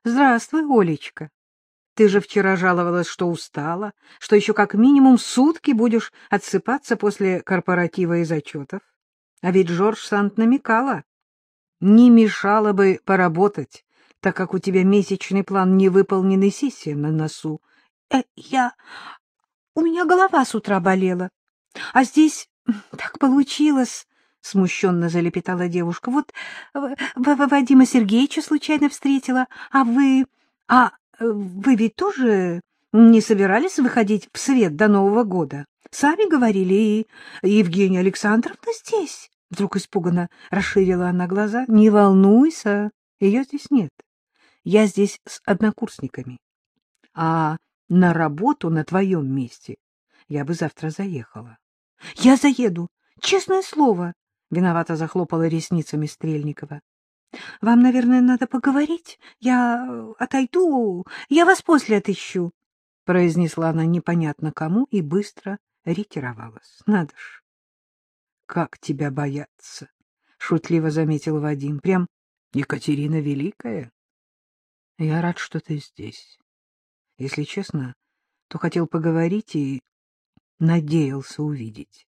— Здравствуй, Олечка. Ты же вчера жаловалась, что устала, что еще как минимум сутки будешь отсыпаться после корпоратива и зачетов. А ведь Жорж Сант намекала. Не мешало бы поработать, так как у тебя месячный план невыполненной сессии на носу. Э, я... У меня голова с утра болела. А здесь так получилось, — смущенно залепетала девушка. — Вот Вадима Сергеевича случайно встретила, а вы... А вы ведь тоже не собирались выходить в свет до Нового года? Сами говорили, и Евгения Александровна здесь. Вдруг испуганно расширила она глаза. — Не волнуйся, ее здесь нет. Я здесь с однокурсниками. А на работу на твоем месте я бы завтра заехала. — Я заеду, честное слово, — виновато захлопала ресницами Стрельникова. — Вам, наверное, надо поговорить. Я отойду, я вас после отыщу, — произнесла она непонятно кому и быстро ретировалась. Надо ж. — Как тебя бояться, — шутливо заметил Вадим. — Прям Екатерина Великая. Я рад, что ты здесь. Если честно, то хотел поговорить и надеялся увидеть.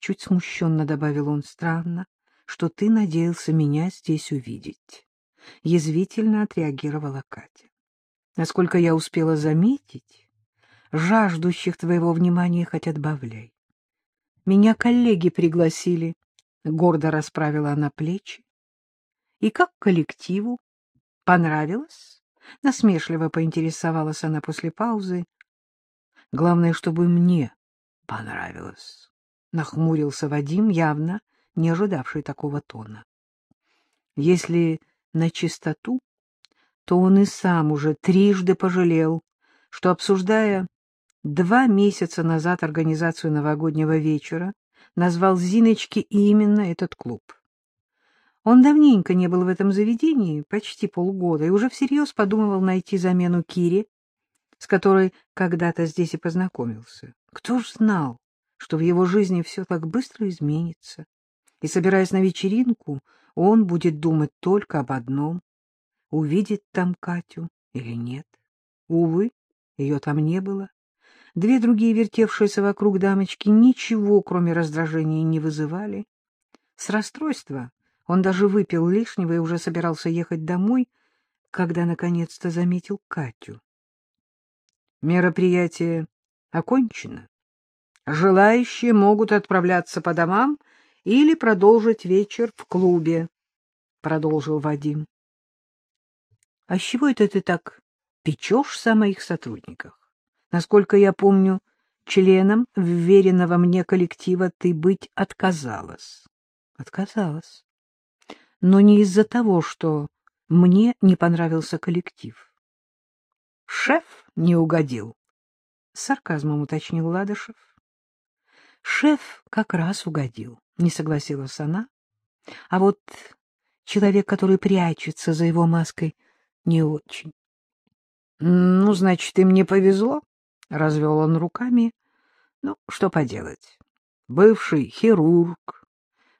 Чуть смущенно добавил он странно, что ты надеялся меня здесь увидеть. Язвительно отреагировала Катя. Насколько я успела заметить, жаждущих твоего внимания хоть отбавляй. Меня коллеги пригласили, — гордо расправила она плечи. И как коллективу? Понравилось? Насмешливо поинтересовалась она после паузы. Главное, чтобы мне понравилось. Нахмурился Вадим, явно не ожидавший такого тона. Если на чистоту, то он и сам уже трижды пожалел, что, обсуждая два месяца назад организацию новогоднего вечера, назвал Зиночке именно этот клуб. Он давненько не был в этом заведении, почти полгода, и уже всерьез подумывал найти замену Кире, с которой когда-то здесь и познакомился. Кто ж знал, что в его жизни все так быстро изменится? И, собираясь на вечеринку, он будет думать только об одном — увидит там Катю или нет. Увы, ее там не было. Две другие вертевшиеся вокруг дамочки ничего, кроме раздражения, не вызывали. С расстройства он даже выпил лишнего и уже собирался ехать домой, когда наконец-то заметил Катю. Мероприятие окончено. Желающие могут отправляться по домам или продолжить вечер в клубе, — продолжил Вадим. — А с чего это ты так печешься о моих сотрудниках? Насколько я помню, членом вверенного мне коллектива ты быть отказалась. — Отказалась но не из-за того, что мне не понравился коллектив. Шеф не угодил, — с сарказмом уточнил Ладышев. Шеф как раз угодил, — не согласилась она. А вот человек, который прячется за его маской, не очень. — Ну, значит, им не повезло, — развел он руками. — Ну, что поделать. Бывший хирург,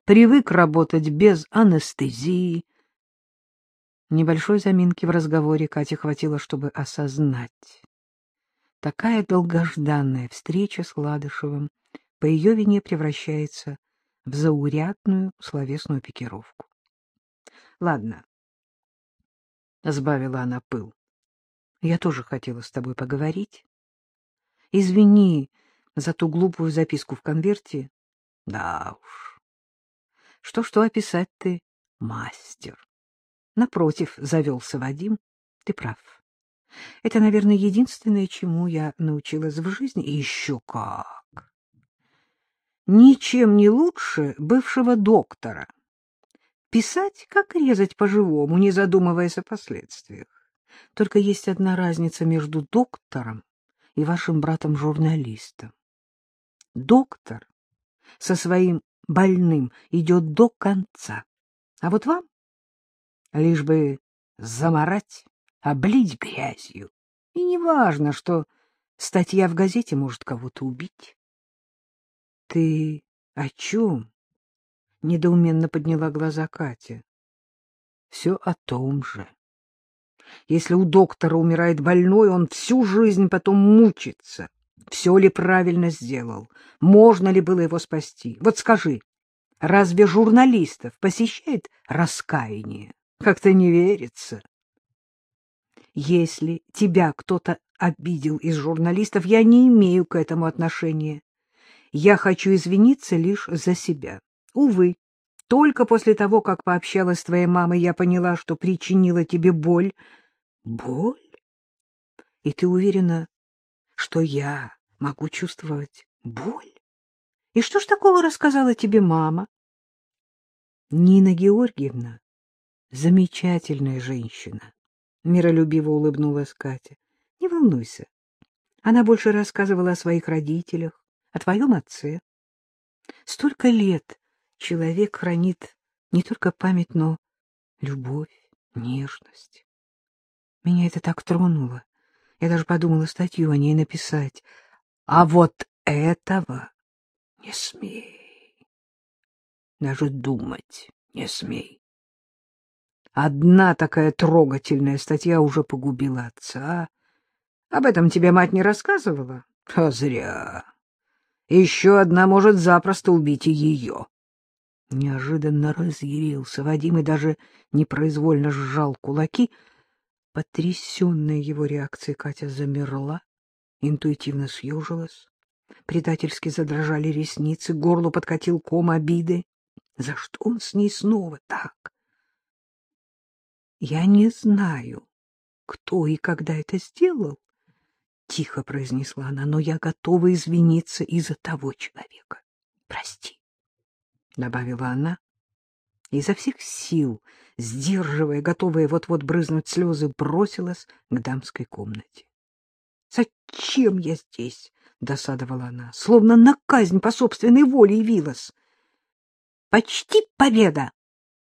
привык работать без анестезии. Небольшой заминки в разговоре Кате хватило, чтобы осознать. Такая долгожданная встреча с Ладышевым по ее вине превращается в заурядную словесную пикировку. — Ладно, — сбавила она пыл, — я тоже хотела с тобой поговорить. Извини за ту глупую записку в конверте. Да уж, что-что описать ты мастер. Напротив, завелся Вадим. Ты прав. Это, наверное, единственное, чему я научилась в жизни. И еще как! Ничем не лучше бывшего доктора. Писать, как резать по-живому, не задумываясь о последствиях. Только есть одна разница между доктором и вашим братом-журналистом. Доктор со своим больным идет до конца. А вот вам лишь бы заморать, облить грязью. И не важно, что статья в газете может кого-то убить. — Ты о чем? — недоуменно подняла глаза Катя. — Все о том же. Если у доктора умирает больной, он всю жизнь потом мучится. Все ли правильно сделал? Можно ли было его спасти? Вот скажи, разве журналистов посещает раскаяние? Как-то не верится. Если тебя кто-то обидел из журналистов, я не имею к этому отношения. Я хочу извиниться лишь за себя. Увы, только после того, как пообщалась с твоей мамой, я поняла, что причинила тебе боль. Боль? И ты уверена, что я могу чувствовать боль? И что ж такого рассказала тебе мама? Нина Георгиевна — замечательная женщина. Миролюбиво улыбнулась Катя. Не волнуйся. Она больше рассказывала о своих родителях, о твоем отце. Столько лет человек хранит не только память, но любовь, нежность. Меня это так тронуло. Я даже подумала статью о ней написать. А вот этого не смей. Даже думать не смей. Одна такая трогательная статья уже погубила отца. Об этом тебе мать не рассказывала? А зря. Еще одна может запросто убить и ее. Неожиданно разъярился Вадим и даже непроизвольно сжал кулаки. Потрясенная его реакцией, Катя замерла, интуитивно съежилась. Предательски задрожали ресницы, горло подкатил ком обиды. За что он с ней снова так? Я не знаю, кто и когда это сделал, — тихо произнесла она, — но я готова извиниться из-за того человека. Прости, — добавила она, изо всех сил, сдерживая, готовая вот-вот брызнуть слезы, бросилась к дамской комнате. — Зачем я здесь? — досадовала она, словно на казнь по собственной воле явилась. — Почти победа!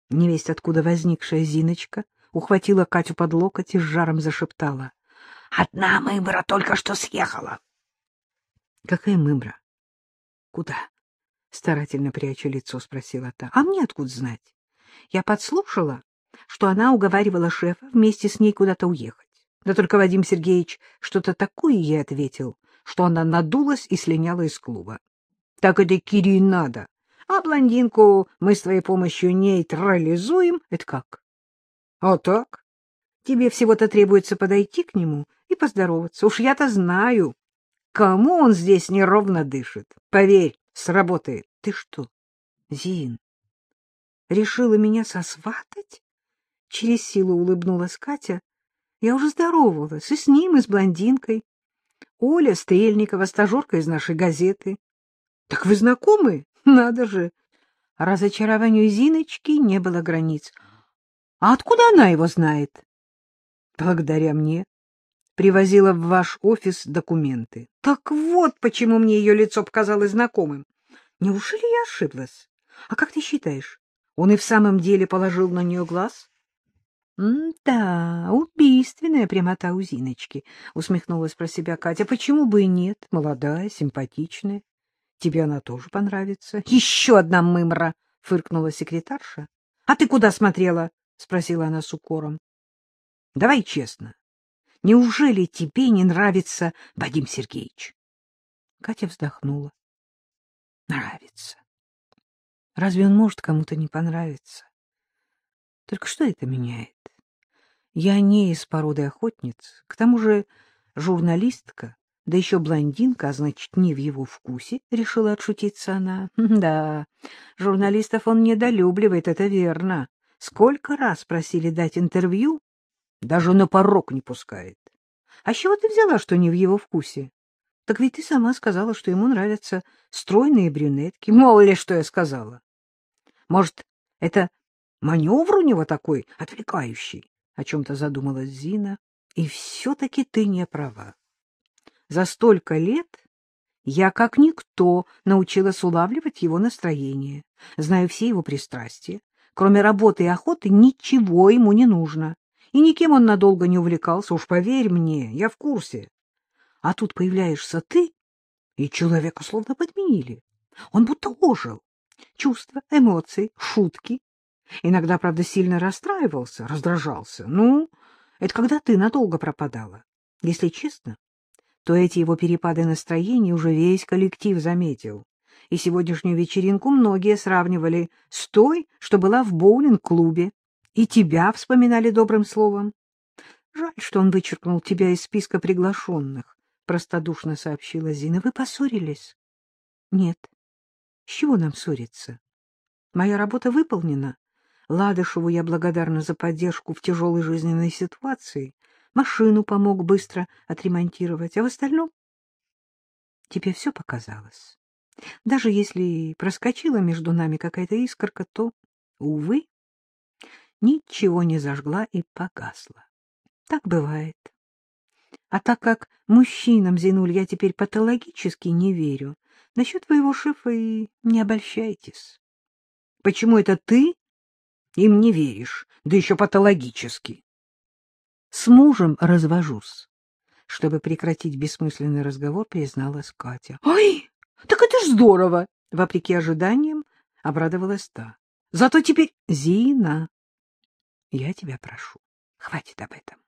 Невесть, откуда возникшая Зиночка, ухватила Катю под локоть и с жаром зашептала. — Одна мымра только что съехала. — Какая мымра? — Куда? — старательно пряча лицо, спросила та. — А мне откуда знать? Я подслушала, что она уговаривала шефа вместе с ней куда-то уехать. Да только Вадим Сергеевич что-то такое ей ответил, что она надулась и слиняла из клуба. — Так это Кири надо. А блондинку мы с твоей помощью нейтрализуем. Это как? А так? Тебе всего-то требуется подойти к нему и поздороваться. Уж я-то знаю, кому он здесь неровно дышит. Поверь, сработает. Ты что, Зин, решила меня сосватать? Через силу улыбнулась Катя. Я уже здоровалась и с ним, и с блондинкой. Оля Стрельникова, стажерка из нашей газеты. Так вы знакомы? Надо же. Разочарованию Зиночки не было границ. А откуда она его знает? Благодаря мне. Привозила в ваш офис документы. Так вот, почему мне ее лицо показалось знакомым. Неужели я ошиблась? А как ты считаешь, он и в самом деле положил на нее глаз? — Да, убийственная прямота у Зиночки, — усмехнулась про себя Катя. — Почему бы и нет? Молодая, симпатичная. Тебе она тоже понравится. — Еще одна мымра! — фыркнула секретарша. — А ты куда смотрела? — спросила она с укором. — Давай честно. Неужели тебе не нравится Вадим Сергеевич? Катя вздохнула. — Нравится. Разве он может кому-то не понравиться? Только что это меняет? Я не из породы охотниц, к тому же журналистка, да еще блондинка, а значит, не в его вкусе, — решила отшутиться она. Да, журналистов он недолюбливает, это верно. Сколько раз просили дать интервью, даже на порог не пускает. А чего ты взяла, что не в его вкусе? Так ведь ты сама сказала, что ему нравятся стройные брюнетки. Мало ли, что я сказала. Может, это маневр у него такой отвлекающий? О чем-то задумалась Зина. И все-таки ты не права. За столько лет я, как никто, научилась улавливать его настроение, знаю все его пристрастия, Кроме работы и охоты ничего ему не нужно. И никем он надолго не увлекался, уж поверь мне, я в курсе. А тут появляешься ты, и человека словно подменили. Он будто ожил. Чувства, эмоции, шутки. Иногда, правда, сильно расстраивался, раздражался. Ну, Это когда ты надолго пропадала. Если честно, то эти его перепады настроения уже весь коллектив заметил. И сегодняшнюю вечеринку многие сравнивали с той, что была в боулинг-клубе, и тебя вспоминали добрым словом. Жаль, что он вычеркнул тебя из списка приглашенных, — простодушно сообщила Зина. — Вы поссорились? — Нет. С чего нам ссориться? Моя работа выполнена. Ладышеву я благодарна за поддержку в тяжелой жизненной ситуации. Машину помог быстро отремонтировать, а в остальном... Тебе все показалось. Даже если проскочила между нами какая-то искорка, то, увы, ничего не зажгла и погасла. Так бывает. А так как мужчинам, Зинуль, я теперь патологически не верю, насчет твоего шефа и не обольщайтесь. Почему это ты им не веришь, да еще патологически? С мужем развожусь. Чтобы прекратить бессмысленный разговор, призналась Катя. — Ой, так это ж здорово! — вопреки ожиданиям обрадовалась та. — Зато теперь... Зина, я тебя прошу, хватит об этом.